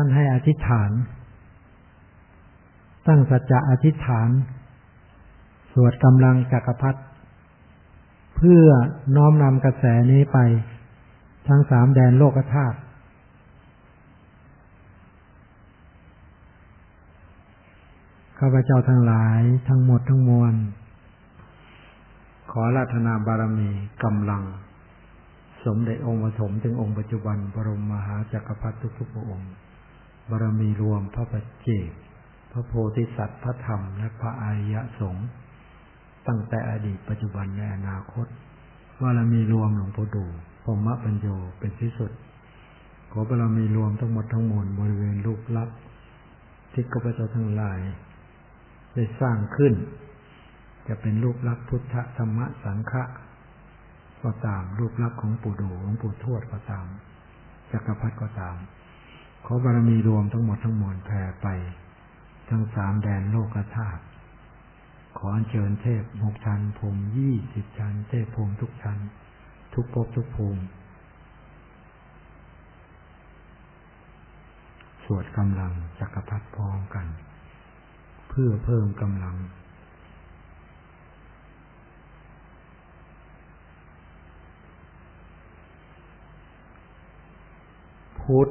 ท่านให้อธิษฐาน ตั้งสัจจะอธิษฐาน สวดกำลังจักรพรรดิเพื่อน้อมนำกระแสนี้ไป ทั้งสามแดนโลกธาตุข้าพเจ้าทั้งหลายทั้งหมดทั้งมวล ขอราธนาบารมีกำลัง สมเด็จองค์ปฐมถึงองค์ปัจจุบันบรมมหาจักรพรรดิทุกๆพระองค์ บารมีรวมพระปัจเจกพระโพธิสัตว์พระธรรมและพระอริยสงฆ์ตั้งแต่อดีตปัจจุบันในอนาคตบารมีรวมหลวงพ่อดูพรมะปัญโยเป็นที่สุด ขอบารมีรวมทั้งหมดทั้งมวลบริเวณรูปลักษณ์ที่ข้าพเจ้าทั้งหลาย ได้สร้างขึ้น จะเป็นรูปลักษณ์พุทธธรรมสังฆะก็ตามรูปลักษณ์ของปู่ดูของปู่ทวดก็ตามจักรพรรดิก็ตาม ขอบารมีรวมทั้งหมดทั้งมวลแผ่ไป ทั้งสามแดนโลกธาตุขออัญเชิญเทพหกชั้นภูมิยี่สิบชั้น เทพภูมิทุกชั้น ทุกภพทุกภูมิ สวดกำลังจักรพรรดิพร้อมกัน เพื่อเพิ่มกำลังพุทธ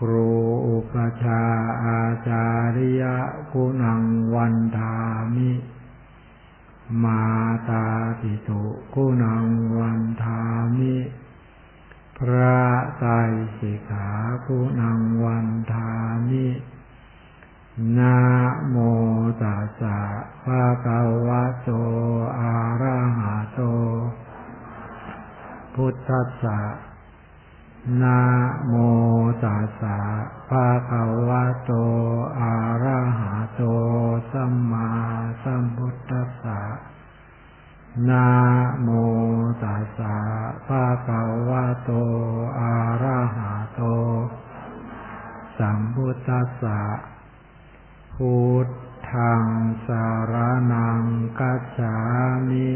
ครูอุปชาอาจาริยะคุณังวันทามิ มาตาติสุกุณังวันทามิ พระไตรสิกขากุณังวันทามินะโมตัสสะภะคะวะโตอะระหะโต พุทธัสสะ นะโมตัสสะภะคะวะโต อะระหะโต สัมมาสัมพุทธัสสะนะโมตัสสะภะคะวะโต อะระหะโต สัมพุทธัสสะพุทธังสารนังกัจฉามิ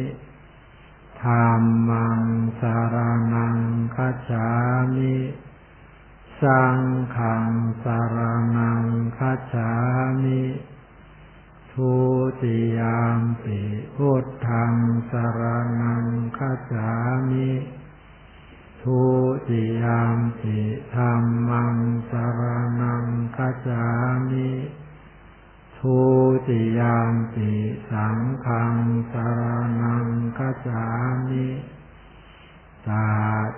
ธรรมังสารนังคัจฉามิ สังฆังสารนังคัจฉามิทุติยามปิพุทธังสารนังคัจฉามิทุติยามปิธรรมังสารนังคัจฉามิ ทุติยามปิสังฆังสารนังคัจามิตา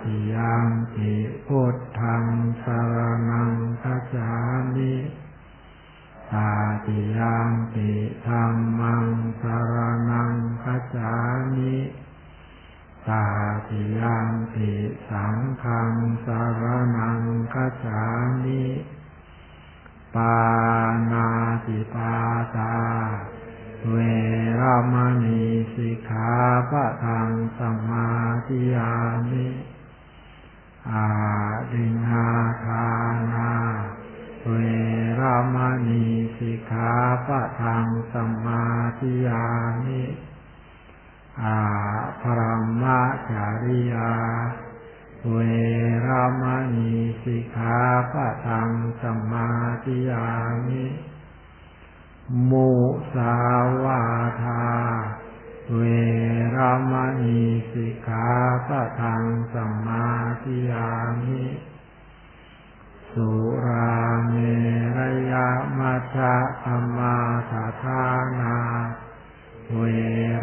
ติยามปิพุทธังสารนังคัจามิตาติยามปิธรรมังสารนังคัจามิตาติยามปิสังฆังสารนังคัจามิ ปานาติปาตา เวรามณีสิกขาปะทังสมาธิยามิอาดินาทานา เวรามณีสิกขาปะทังสมาธิยามิอาพรหมจาริยา เวรามณีสิกขาปะทังสมาธิยามิมุสาวาทา เวรามณีสิกขาปะทังสมาธิยามิ สุราเมรยามัชฌะธรรมาทานา เว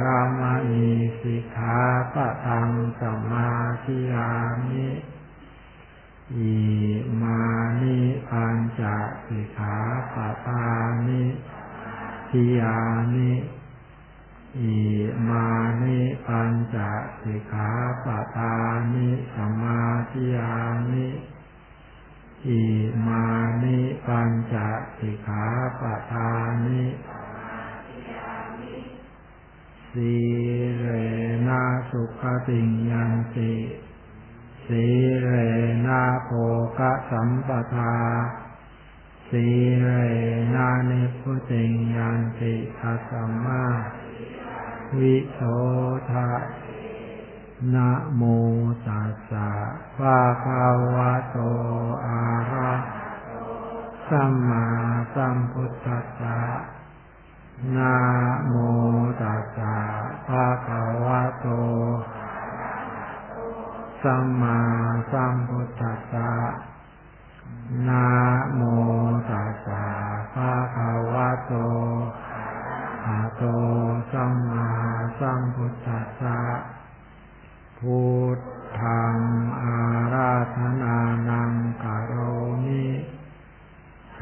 รามณีสิกขาปะทังสมาธิยามิอิมานิปัญจสิกขาปะทานิทิยามิอิมานิปัญจสิกขาปะทานิสมาธิยามิอิมานิปัญจสิกขาปะทานิ สีเรนะสุขติงยันติ สีเรนะโภกสัมปทา สีเรนะนิพุติงยันติทัสมาวิโสทะนะโมตัสสะภะคะวะโตอะระสัมมาสัมพุทธัสสะ นะโมตัสสะภะคะวะโต สัมมาสัมพุทธัสสะนะโมตัสสะภะคะวะโตอะโต สัมมาสัมพุทธัสสะ พุทธังอาราธนานังกโรมิ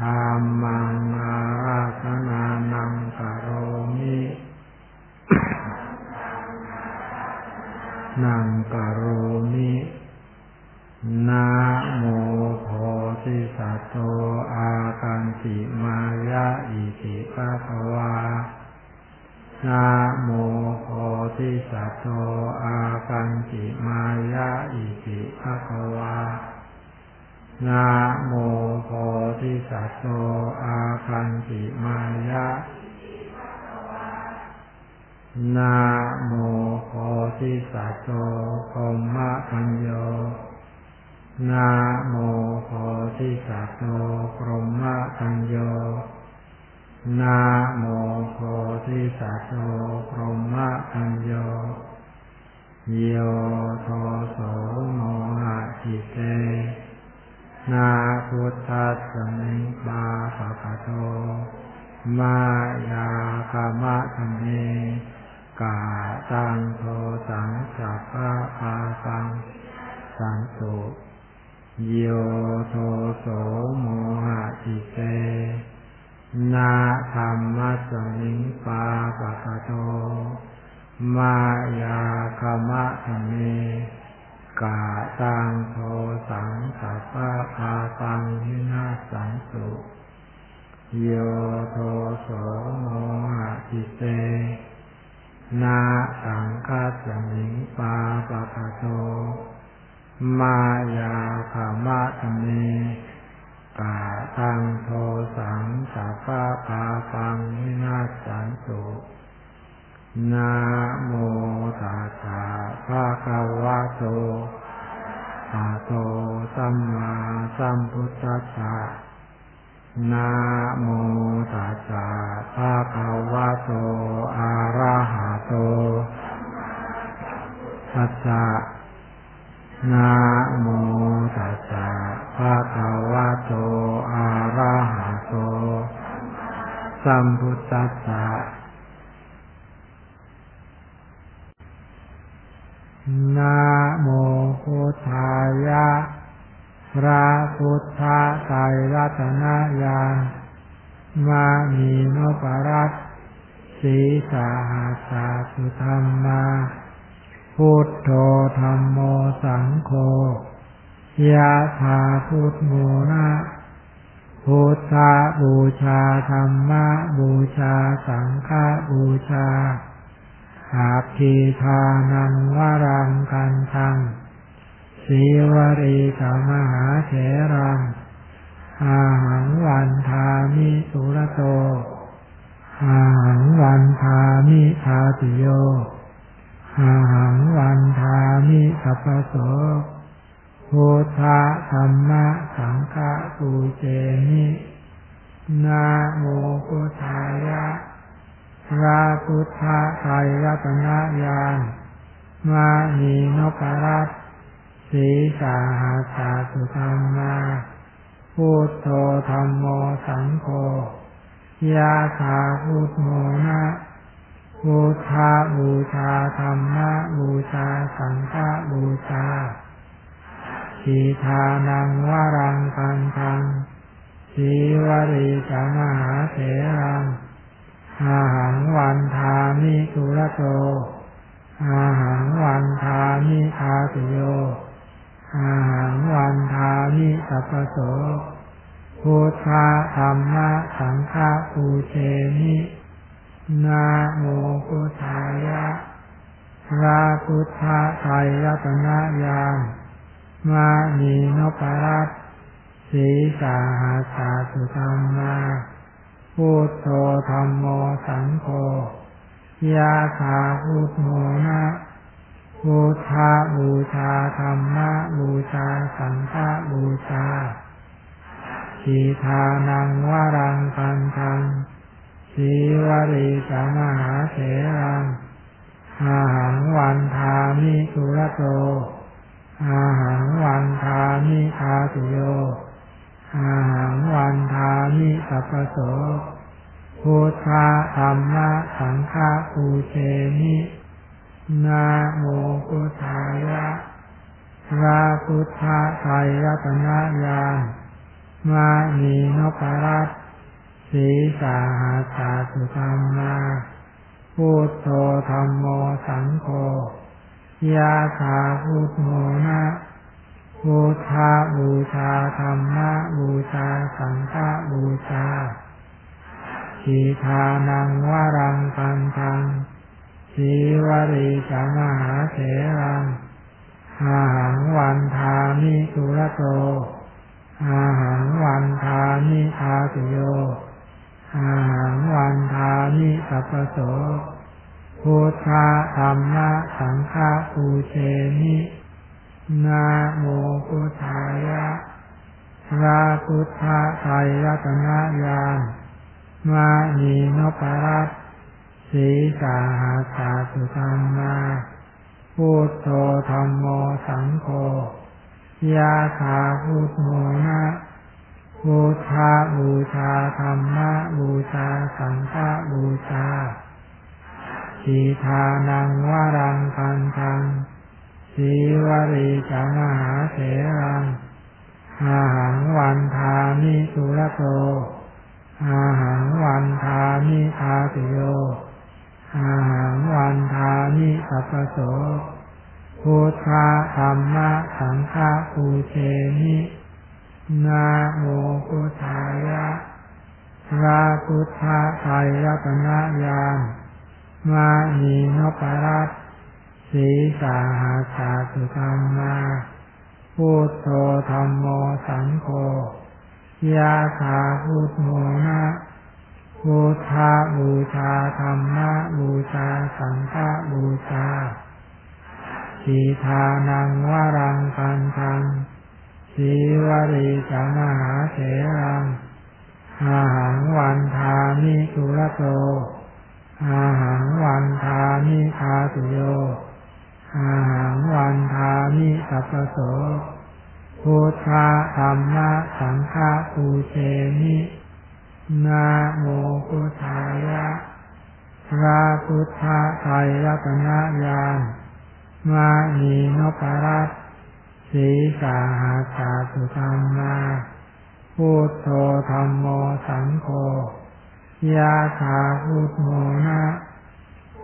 ธรรมังอาราธนานังกโรมินังกโรมินะโมโพธิสัตโตอากันติมายะอิติปะภวานะโมโพธิสัตโตอากันติมายะอิติภะคะวา นะโมโพธิสัตโตอากันติมายะนะโมโพธิสัตโตพรหมคัญโยนะโมโพธิสัตโตพรหมคัญโยนะโมโพธิสัตโตพรหมคัญโยโยโทโสโมหะจิเต นาพุทธัสสมิบาปะปะโต มายาคามะธเมกาตังโทสังสัพพะปาสังสังสุโยโทโสโมหะจิเต นาธรรมะสมิงปาปะปะโต มายาคามะธเม กาตังโทสังสัพพะปาสังวินาสังสุโยโทโสโมหะจิเต นาสังฆาสมิงปาปะปะโต มายาขามะธเมกาตังโทสังสัพพะปาปังวินาสันตุ นะโมตัสสะภะคะวะโตอะโตสัมมาสัมพุทธัสสะนะโมตัสสะภะคะวะโตอะระหะโตตัสสะนะโมตัสสะภะคะวะโตอะระหะโตสัมพุทธัสสะ นะโมพุทธายะ พระพุทธไตรรัตนญาณมามีนปรัตสีสาหาสาสุธรรมาพุทโธธรรมโมสังโฆยะถาพุทโมนะพุทธบูชาธรรมบูชาสังฆบูชา อาคีทานังวรังกันทังสีวรีกมหาเถรังอาหังวันทามิสุรโต อาหังวันทามิทาติโย อาหังวันทามิสัพพโสพุทธธรรมะสังฆะปูเจมินาโมพุทธายะ พระพุทธไตรรัตนญาณมานีนปรัตสีสาหาสาสุธรรมาพุทโธธรรมโมสังโฆยาถาพุทโมนะพุทธาบูชาธรรมะบูชาสังฆบูชาสีทานังวรังกันทังสีวรีจามหาเถรัง อาหังวันทามิสุรโต อาหังวันทามิทาติโย อาหังวันทามิสัพโสพุทธธรรมะสังฆปูเชมินาโมพุทธายะพระพุทธไตรรัตนญาณมานีนปรัตสีสาหาสาสุธรรมา พุทโธธรรมโมสังโฆยาคาพุทโมนะบูชาบูชาธรรมะบูชาสังฆบูชาสีทานังวรังคันทังสีวริสมหาเถรังอาหังวันทามิสุรโตอาหังวันทามิทาสุโย อาหังวันทามิสัพโสพุทธะธรรมะสังฆะปูเชมินาโมพุทธายะพระพุทธไตรรัตนญาณมานีนปรัตสีสาหาสาสุธรรมาพุทโธธรรมโมสังโฆยาคาพุทโมนะ บูชาบูชาธรรมะบูชาสังฆบูชาสีทานังวรังคันทังสีวริจามหาเถรังอาหังวันทามิสุรโตอาหังวันทามิทาสุโยอาหังวันทามิสัพโสพุทธธรรมะสังฆะปูเชมิ นาโมพุทธายะพระพุทธไตรตนะญาณมานีนปรัตสีสาหาสาสุธรรมาพุทโธธรรมโมสังโฆยาคาพุทโมนะบูชาบูชาธรรมะบูชาสังฆบูชาสีทานังวรังคันทัง สีวริจามหาเถรังอาหังวันทามิสุรโตอาหังวันทามิทาติโยอาหังวันทามิสัพโสพุทธะธรรมะสังฆะปูเชมินาโมพุทธายะพระพุทธไตรรัตนญาณมานีนปรัต สีสาหาสาสุธรรมาพุทโธธรรมโมสังโฆยาคาพุทโมนะบูชาบูชาธรรมะบูชาสังฆบูชาสีทานังวารังคันทังสีวริจามหาเถรังอาหังวันทามิสุรโตอาหังวันทามิทาสุโย อาหังวันทามิสัพโสพุทธะธรรมะสังฆะปูเชมินาโมพุทธายะพระพุทธไตรรัตนญาณมานีนปรัตสีสาหาสาสุธรรมาพุทโธธรรมโมสังโฆยาคาพุทโมนะ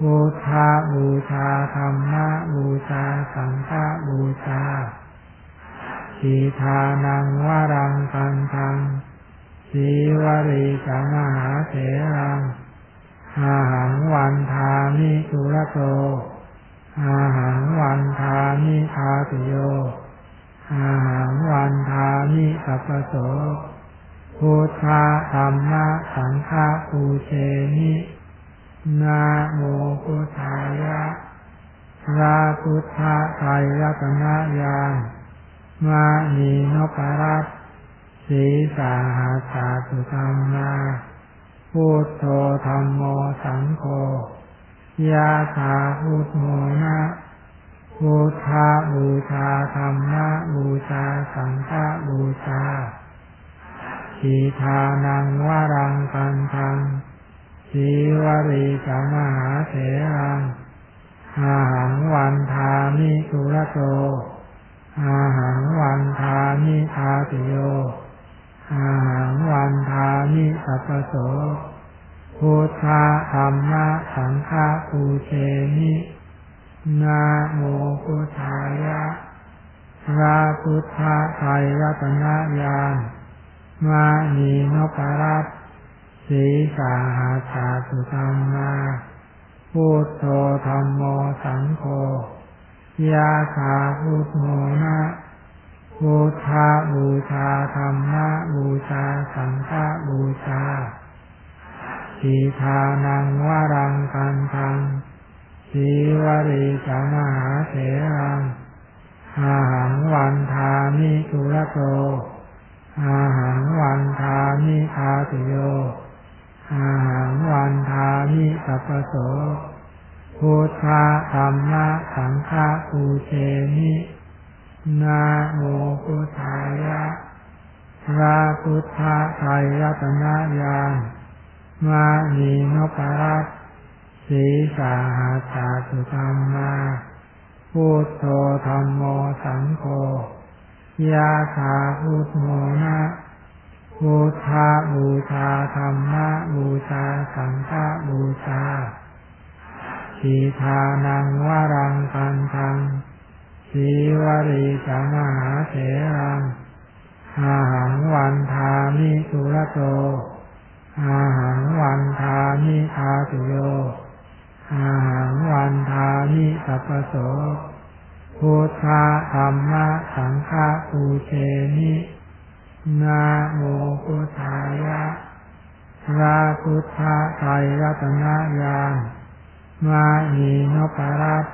บูชาบูชาธรรมะบูชาสังฆบูชาสีทานังวรังคันทังสีวริจามหาเถรังอาหังวันทามิสุรโตอาหังวันทามิทาติโยอาหังวันทามิสัพโสพุทธะธรรมะสังฆะปูเชมิ นาโมพุทธายะพระพุทธไตรรัตนญาณมานีนปรัตสีสาหาสาสุธรรมนาพุทโธธรรมโมสังโฆยาคาพุทโมนะบูชาบูชาธรรมะบูชาสังฆบูชาสีทานังวรังกันทัง สีวริจามหาเถรังอาหังวันทามิสุรโตอาหังวันทามิทาติโยอาหังวันทามิสัพโสพุทธะธรรมะสังฆะปูเชมินาโมพุทธายะพระพุทธไตรรัตนญาณมานีนปรัต สีสาหาสาสุธรรมาพุทโธธรรมโมสังโฆยาคาพุทโมนะบูชาบูชาธรรมะบูชาสังฆบูชาสีทานังวรังกันทังสีวริจามหาเถรังอาหังวันทามิกุระโตอาหังวันทามิคาติโย อาหังวันทามิสัพโสพุทธะธรรมะสังฆะปูเชมินาโมพุทธายะพระพุทธไตรรัตนญาณมานีนปรัตสีสาหาสาสุธรรมาพุทโธธรรมโมสังโฆยาคาพุทโมนะ บูชาบูชาธรรมะบูชาสังฆบูชาสีทานังวรังกันทังสีวริจามหาเถรังอาหังวันทามิสุรโตอาหังวันทามิอาตุโยอาหังวันทามิสัพโสพุทธธรรมะสังฆะปูเชมิ นาโมพุทธายะพระพุทธไตรรัตนญาณมานีนปรัต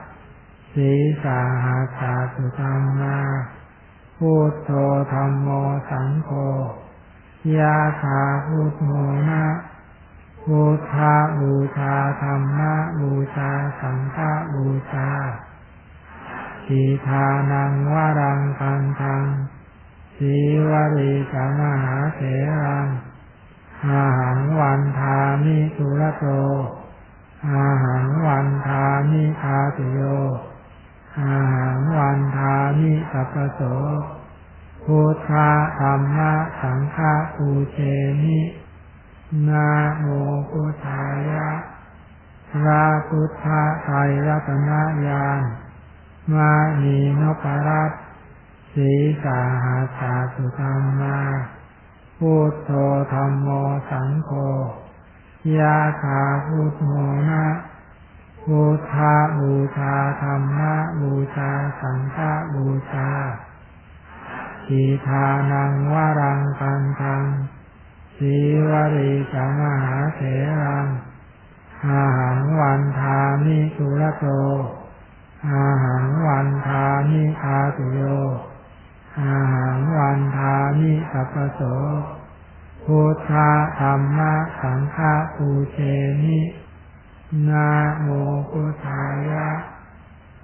สีสาหาสาสุธรรมาพุทโธธรรมโมสังโฆยาคาพุทโมนะบูชาบูชาธรรมะบูชาสังฆบูชาสีทานังวรังกันทัง สีวริกามหาเถรังอาหังวันทามิสุรโตอาหังวันทามิอาติโยอาหังวันทามิสัพโสพุทธะธรรมะสังฆะปูเชมินาโมพุทธายะพระพุทธไตรรัตนญาณมานีนปรัต สีสาหาสาสุธรรมาพุทโธธรรมโมสังโฆยาคาพุทโมนะบูชาบูชาธรรมะบูชาสังฆบูชาสีทานังวารังกันทังสีวริจามหาเถรังอาหังวันทามิสุรโตอาหังวันทามิอาตุโย อาหังวันทามิสัพโสพุทธะธรรมะสังฆะปูเชมินาโมพุทธายะ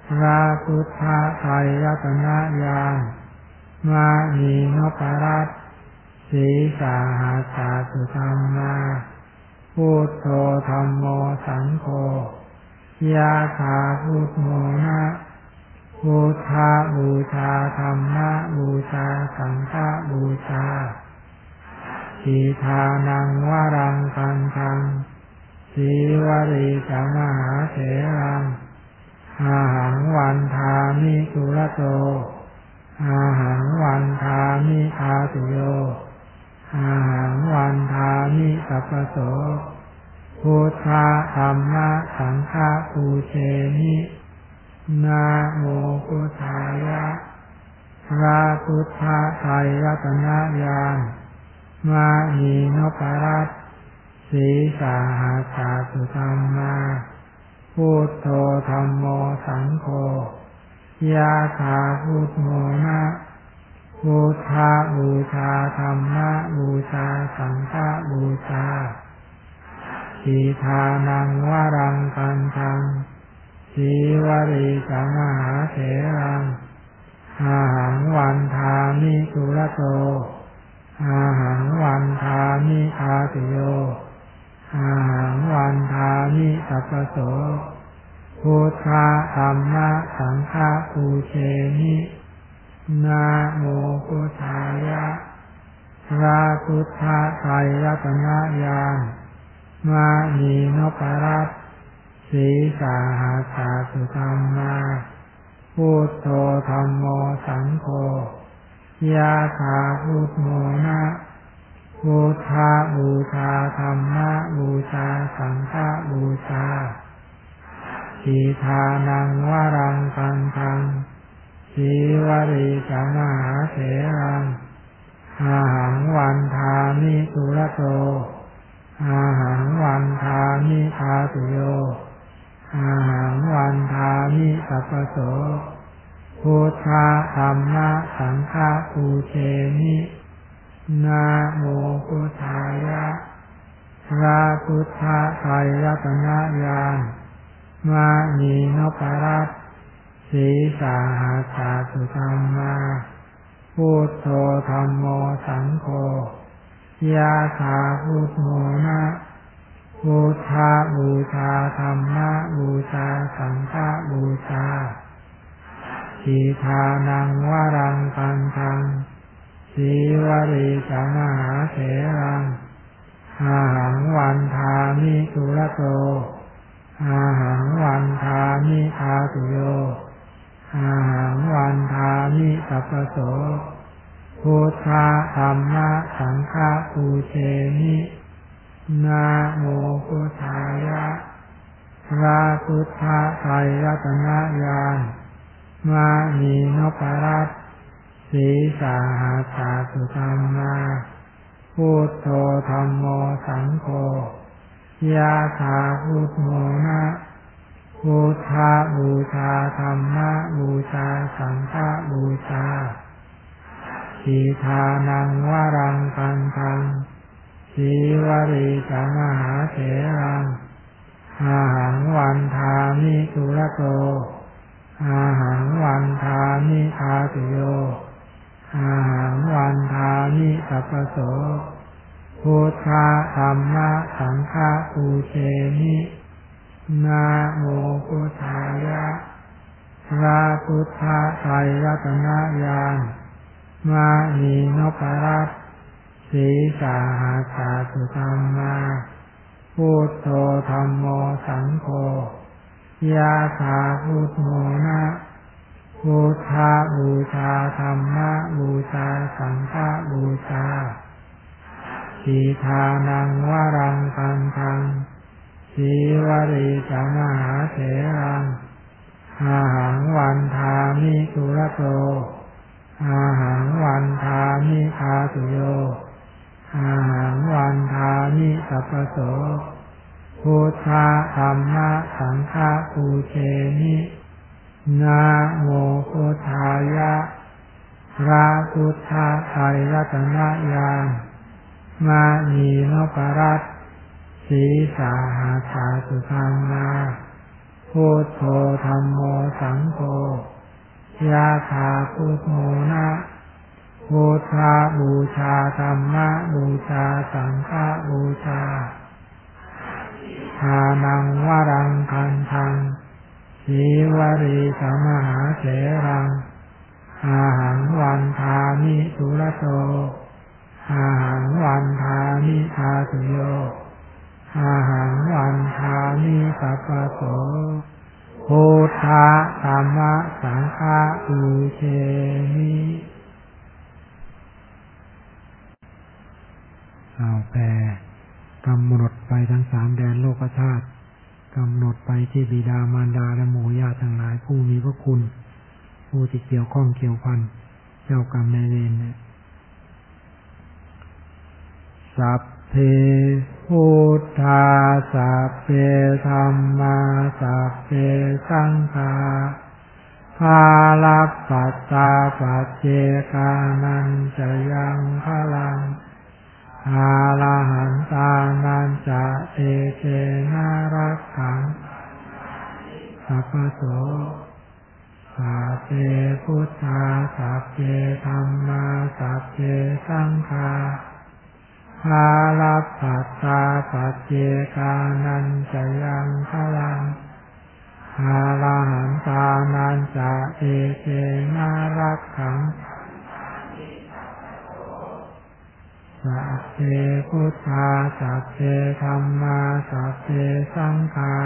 พระพุทธไตรรัตนญาณมานีนปรัตสีสาหาสาสุธรรมาพุทโธธรรมโมสังโฆยาคาพุทโมนะ บูชาบูชาธรรมะบูชาสังฆบูชาสีทานังวรังกันทังสีวริจามหาเถรังอาหังวันทามิสุรโตอาหังวันทามิอาตุโยอาหังวันทามิสัพโสพุทธธรรมะสังฆปูเชมิ นาโมพุทธายะพระพุทธไตรรัตนญาณมานีนปรัตสีสาหาสาสุธรรมาพุทโธธรรมโมสังโฆยาคาพุทโมนะบูชาบูชาธรรมะบูชาสังฆบูชาสีทานังวรังกันทัง สีวริจามหาเถรังอาหังวันทามิสุรโต อาหังวันทามิอาติโย อาหังวันทามิสัพโสพุทธะธรรมะสังฆะปูเชมินาโมพุทธายะพระพุทธไตรรัตนญาณมานีนปรัต สีสาหาสาสุธรรมาพุทโธธรรมโมสังโฆยาคาพุทโมนะพุทธบูชาธรรมะบูชาสังฆบูชาทีทานังวารังกันทังชีวริจมหาเถรังอาหังวันทามิตุระโตอาหังวันทามิทาตุโย อาหังวันทามิสัพโสพุทธธรรมะสังฆปูเชมินาโมพุทธายะพระพุทธไตรรัตนญาณมานีนปรัตสีสาหาสาสุธรรมาพุทโธธรรมโมสังโฆยาธาพุทโมนะ พุทธาบูชาธรรมะบูชาสังฆบูชาทีทานังวรังกันทังสีวริจมหาเถรังอาหังวันทามิตุรโตอาหังวันทามิทาตุโยอาหังวันทามิสัพโสพุทธธรรมะสังฆปูเชมิ นาโมพุทธายะพระพุทธไตรรัตนญาณมานีนปรัตสีสาหาสาสุธรรมาพุทโธธรรมโมสังโฆยาธาพุทโมนะพุทธาบูชาธรรมะบูชาสังฆบูชาสีทานังวรังกันทัง สีวริจมหาเถรังอาหังวันทามิตุรโตอาหังวันทามิทาตุโย อาหังวันทามิสัพโสพุทธธรรมะสังฆปูเชมินาโมพุทธายะพระพุทธไตรรัตนญาณมานีนปรัต สีสาหาสาสุธรรมาพุทโธธรรมโมสังโฆยาธาพุทโมนะพุทธาบูชาธรรมะบูชาสังฆบูชาสีทานังวรังกันทังสีวริจามหาเถรังอาหังวันทามิตุรโตอาหังวันทามิทาตุโย อาวันทามิสัพโสพุทธะธรรมะสังฆะปูเชมินาโมพุทธายะพระพุทธไตรรัตนญาณมานีนปรัตสีสาหาสาสุธรรมาพุทโธธรรมโมสังโฆยาธาพุทโมนะ พุทธาบูชาธรรมะบูชาสังฆบูชาทานังวรังคันทังสีวรีสมหาเถรัง อาหังวันทามิสุรโต อาหังวันทามิทาตุโย อาหังวันทามิสัพโสพุทธธรรมะสังฆะอุเชมิ เอาแปลกำหนดไปทั้งสามแดนโลกธาตุกำหนดไปที่บิดามารดาและหมู่ญาติทั้งหลายผู้มีพระคุณ ผู้ที่เกี่ยวข้องเกี่ยวพันเจ้ากรรมในเวรเนี่ยสัพเพพุทธาสัพเพธรรมาสัพเพสังฆาภาลักปัสสะปัจเจกานันจะยังพลัง อาลาหันตานันจะเอเจนารักขังสัพโสสัพเพพุทธาสัพเพธรรมาสัพเพสังฆาภาลัพปัสสะปัจเจกานันจะยังพลังอาลาหันตานันจะเอเจนารักขัง สัพเพพุทธาสัพเพธรรมาสัพเพสังฆา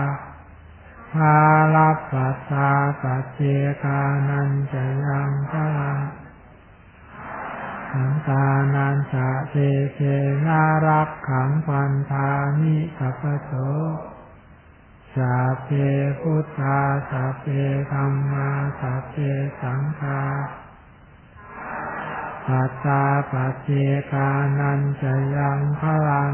ภาลัพปัสสะปัจเจกานันจะยังพลังขังตานันจะเทเทนารักขังพันธามิสัพโสสัพเพพุทธาสัพเพธรรมาสัพเพสังฆา ปัตตาปัจเจกานันจะยังพลัง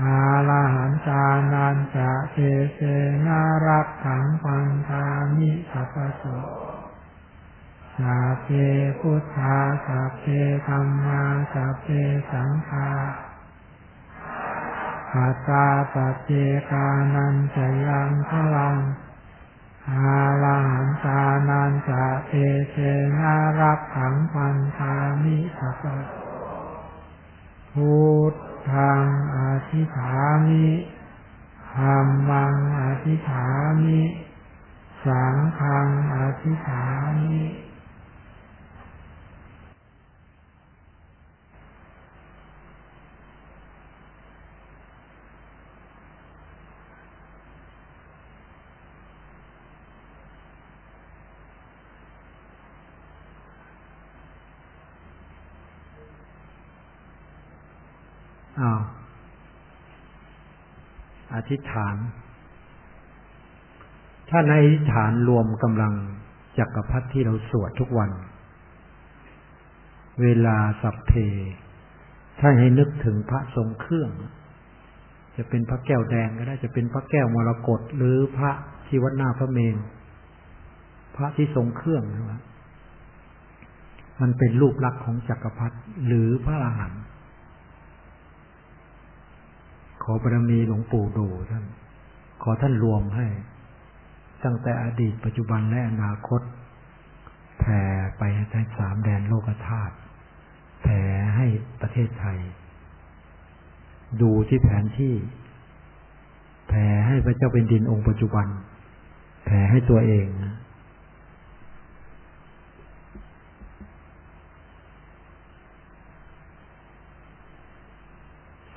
อาลาหันตานันจะเทเสนารักขังพันธามิสัพพโสสัพเพพุทธาสัพเพธรรมาสัพเพสังฆาปัตาปัจเจกานันจะยังพลัง อาลาหันตานันจะเอเชนารับขังพันธามิสัพพุทธังอธิฐามิธรรมังอธิฐามิ สังฆังอธิฐามิอ้าว อธิษฐาน ถ้าในอธิษฐานรวมกำลังจักรพรรดิที่เราสวดทุกวัน เวลาสัพเพท่าให้นึกถึงพระทรงเครื่อง จะเป็นพระแก้วแดงก็ได้จะเป็นพระแก้วมรกตหรือพระที่วัดหน้าพระเมนพระที่ทรงเครื่องนะมันเป็นรูปลักษณ์ของจักรพรรดิหรือพระอรหันต์ ขอบารมีหลวงปู่ดูท่าน ขอท่านรวมให้ ตั้งแต่อดีตปัจจุบันและอนาคตแผ่ไปให้งสามแดนโลกธาตุแผ่ให้ประเทศไทย ดูที่แผนที่ แผ่ให้พระเจ้าเป็นดินองค์ปัจจุบัน แผ่ให้ตัวเองนะ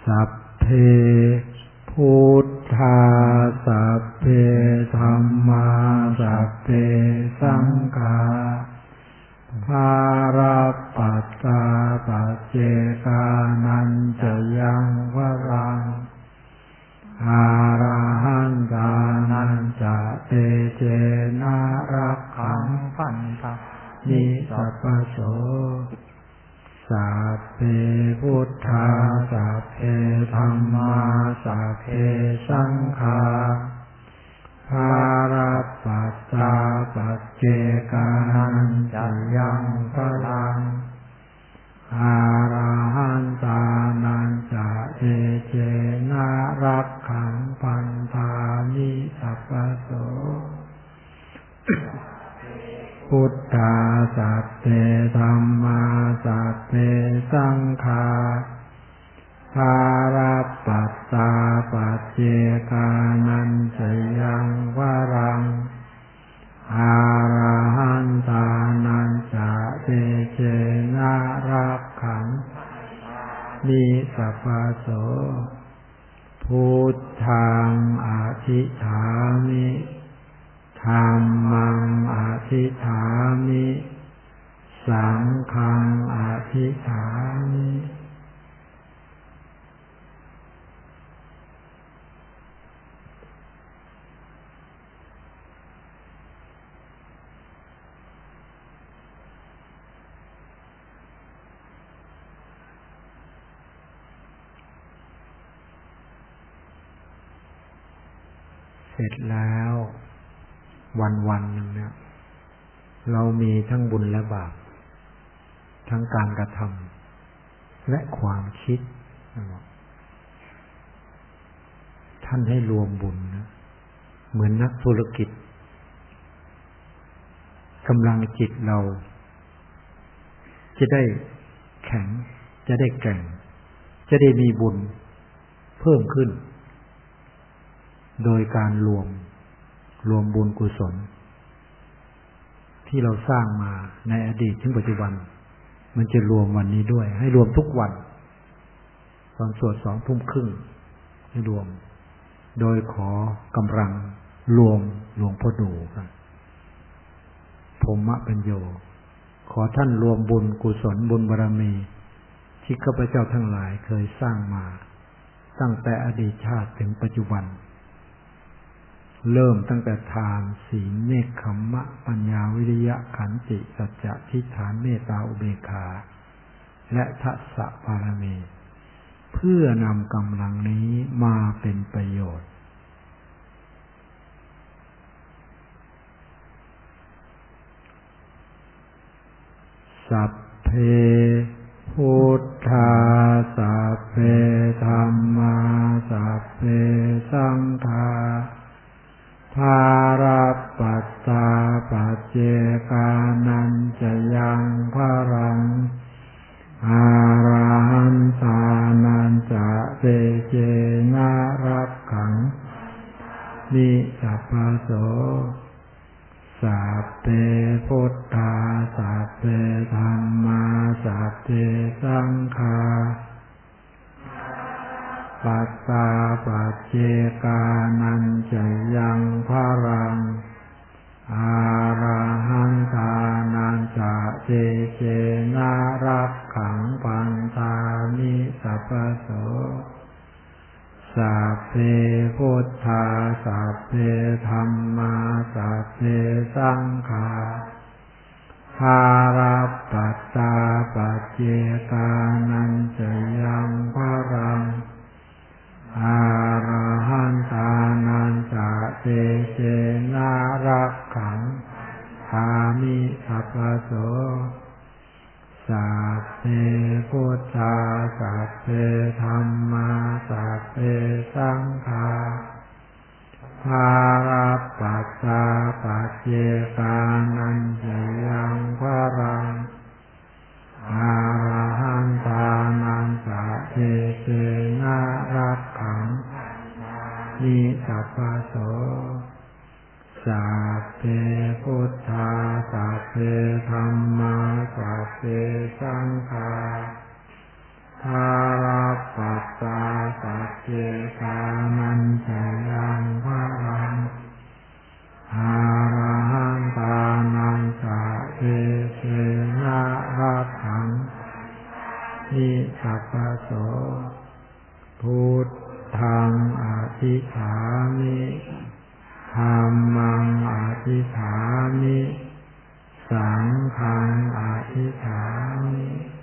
สัพ เพพุทธาสัพเพธรรมาสัพเพสังฆาภาราปัตตาปัจเจกานันจะยังวรังอาราหันตานันจะเตเจนารักขังพันธานิสัพโส สัพเพพุทธาสัพเพธรรมาสัพเพสังฆาภาราปัสสาปัจเจกานันจะยังพลังอาราหันตานันจะเอเจนารักขังปันธามิสัพพโส พุทธาสัพเพธรรมาสัพเพสังฆาภาราปัสสาปัจเจกานันสยังวรังอาราหันตานันจะเตเจนารักขังนิสัพพโสพุทธังอธิฐามิธรรมังอธิฐามิ สังฆังอ ธิฐามิเสร็จแล้ว วันวันหนึ่งเนี่ยเรามีทั้งบุญและบาป ทั้งการกระทำและความคิด ท่านให้รวมบุญนะ เหมือนนักธุรกิจกำลังจิตเรา จะได้แข็ง จะได้แก่ง จะได้มีบุญเพิ่มขึ้น โดยการรวม รวมบุญกุศล ที่เราสร้างมาในอดีตถึงปัจจุบัน มันจะรวมวันนี้ด้วย ให้รวมทุกวัน ตอนสวดสองทุ่มครึ่งให้รวม โดยขอกำลังรวมหลวงพ่อดูครับพมะเป็นโย ขอท่านรวมบุญกุศลบุญบารมี ที่ข้าพเจ้าทั้งหลายเคยสร้างมา ตั้งแต่อดีตชาติถึงปัจจุบัน เริ่มตั้งแต่ทานศีลเนคขมมะ ปัญญาวิริยะขันติสัจจะทิฏฐานเมตตาอุเบกขา และทัศสะบารมีเพื่อนำกำลังนี้มาเป็นประโยชน์ สัพเพพุทธาสัพเพธรรมาสัพเพสังฆา ภาราปัตตาปัจเจกานันจะยังพระรังอาราหันตานันจะเตเจนารับขังนิสัพโสสัพเพพุทธาสัพเพธรรมาสัพเพสังฆา ปัสสาปัจเจกานันจะยังพระรัง อาราหันตานันจะเจเจนารับขังปันตามิสัพโสสัพเพพุทธาสัพเพธรรมาสัพเพสังฆาภาราปัตตาปัจเจกานันจะยังพระรัง อารหันตานันจะเตเจนารักขังทามิสัพโสสัพเพพุทธาสัพเพธรรมาสัพเพสังฆาภาราปัสสาปัจเจกานันจะยังพระรัง อาหันตานันจะเทเจนารักขังนิสัพพโสสัพเพพุทธาสัพเพธรรมาสัพเพสังฆาภาราปัสสาสัพเพกานันจะยังพระรัง อาราหันตานันจะเทเสนารักขังนิสัพโสพุทธังอธิฐามิธรรมังอธิฐามิ สังฆังอธิฐามิ